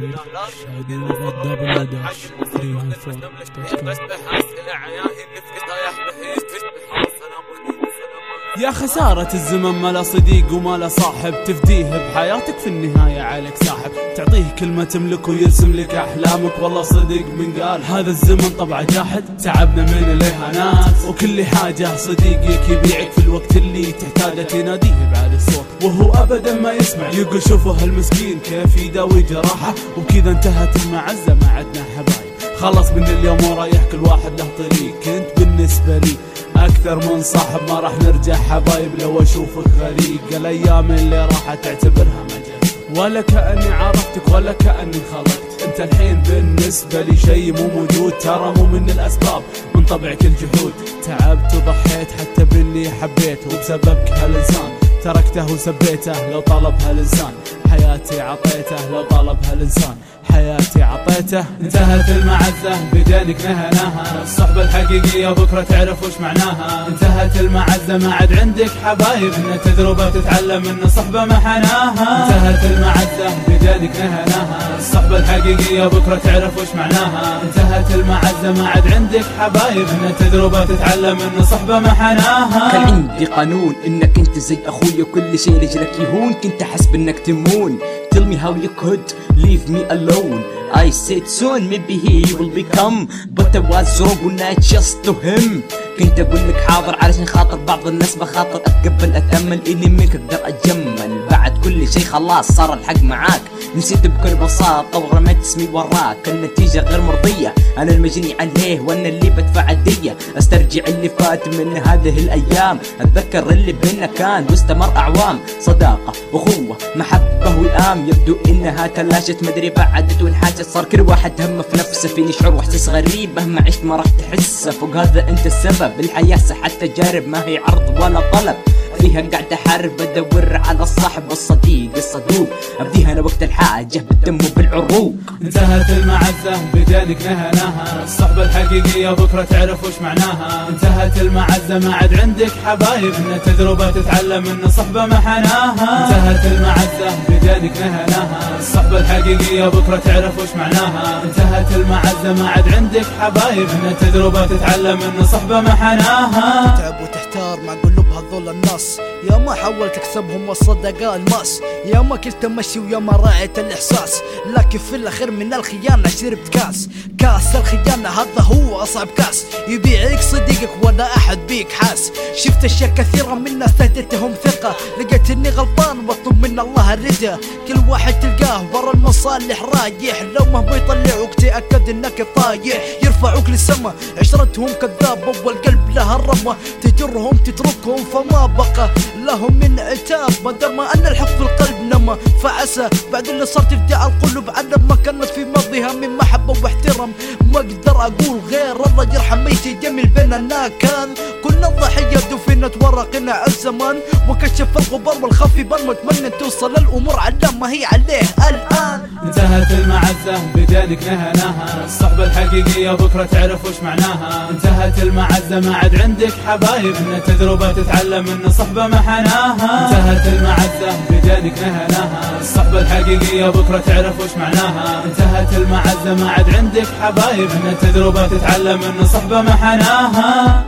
شادي وغدا بس بحاس العياهي اللي في طايح بهيس يا خسارة الزمن ما صديق وما له صاحب تفديه بحياتك في النهاية عليك ساحب. تعطيه كلمة تملك ويرسم لك أحلامك والله صدق من قال. هذا الزمن طبعه جاحد تعبنا من الإهانات وكل حاجة صديقك يبيعك في الوقت اللي تحتاجه تناديه بعد الصوت. وهو أبدا ما يسمع يقول شوفوا هالمسكين كيف يداوي جراحه. وبكذا انتهت المعزة ما عدنا حبايب. خلص من اليوم ورايح كل واحد له طريق كنت بالنسبة لي أكثر من صاحب ما راح نرجع حبايب لو اشوفك غريق الأيام اللي راحت أعتبرها مجال ولا كأني عرفتك ولا كأني خلقت أنت الحين بالنسبة لي شيء مو موجود. ترى مو من الأسباب من طبعك الجحود. تعبت وضحيت حتى باللي حبيته وبسببك هالإنسان تركته وسبيته لو طلب هالإنسان. حياتي عطيته لو طلب هالإنسان. حياتي عطيته انتهت المعزة بدينك نهناها. الصحبة الحقيقية بكرة تعرف وش معناها. انتهت المعزة ما عاد عندك حبايب. إن تجربة تتعلم من صحبة ما حناها. انتهت المعزة بدينك نهناها. الصحبة الحقيقية بكرة تعرف وش معناها. انتهت المعزة ما عاد عندك حبايب. إن تجربة تتعلم من صحبة ما حناها. كان عندي قانون إنك أنت زي أخوي وكل شيء رجلك يهون. كنت احسب انك تمون. Tell me how you could leave me alone. I said soon maybe he will become But I was wrong when I just to him. كنت أقول لك حاضر علشان خاطر بعض الناس بخاطر أتقبل أتأمل إني منك أقدر أتجمل. بعد كل شيء خلاص صار الحق معاك. نسيت بكل بساطة ورميت اسمي وراك. النتيجة غير مرضية. أنا المجني عليه وأنا اللي بدفع الدية. أسترجع اللي فات من هذه الأيام. أتذكر اللي بينا كان واستمر أعوام. صداقة أخوة محبة وإلام يبدو إنها تلاشت. مدري بعدت وانحاجت صار كل واحد همه في نفسه. فيني شعور وإحساس غريب. مهما عشت ما راح تحسه فوق هذا أنت السبب. الحياة ساحة تجارب. ما هي عرض ولا طلب. فيها قاعد احارب بدور على الصاحب والصديق الصدوق. ابديها أنا وقت الحاجة بالدم وبالعروق. انتهت المعزة بدينك نهناها الصحبة الحقيقية بكرة تعرف وش معناها. انتهت المعزة ما عاد عندك حبايب. إن تجربة تتعلم من صحبة ما حناها. انتهت المعزة بدينك نهناها الصحبة الحقيقية بكرة تعرف وش معناها. انتهت المعزة ما عاد عندك حبايب. إن تجربة تتعلم من صحبة ما حناها. تعب وتحتار مع قلوب هذول الناس. يا ما حاولت تكسبهم والصدقاء الماس. يا ما كنت امشي ويا ما راعيت الإحساس. لكن في الأخير من الخيانة شربت كاس. كاس الخيانة هذا هو اصعب كاس. يبيعك صديقك ولا أحد بيك حاس. شفت أشياء كثيرة من ناس تهديتهم ثقة. لقيت إني غلطان وأطلب من الله الرضا كل واحد تلقاه ورا المصالح رايح. لو مهما يطلعوك تأكد إنك طايح. يرفعوك للسما. عشرتهم كذابه والقلب لها الرمة. تجرهم تتركهم فما بقى لهم من عتاب. ما دام أن الحب في القلب نما فعسى. بعد اللي صار ترجع القلوب على ما كانت في ماضيها من محبه واحترام ما أقدر أقول غير اي شيء جميل بيننا كان. كنا الضحية دفنت ورقنا الزمان وكشف الغبار والخفي بل متمنى توصل الأمور على ما هي عليه الآن. انتهت المعزة بدينك نهناها الصحبة الحقيقية بكرة تعرف وش معناها. انتهت المعزة ما عاد عندك حبايب. إن تجربة تتعلم من صحبة ما حناها. انتهت المعزة بدينك نهناها الصحبة الحقيقية بكرة تعرف وش معناها. انتهت المعزة ما عاد عندك حبايب. إن تجربة تتعلم من صحبة ما حناها.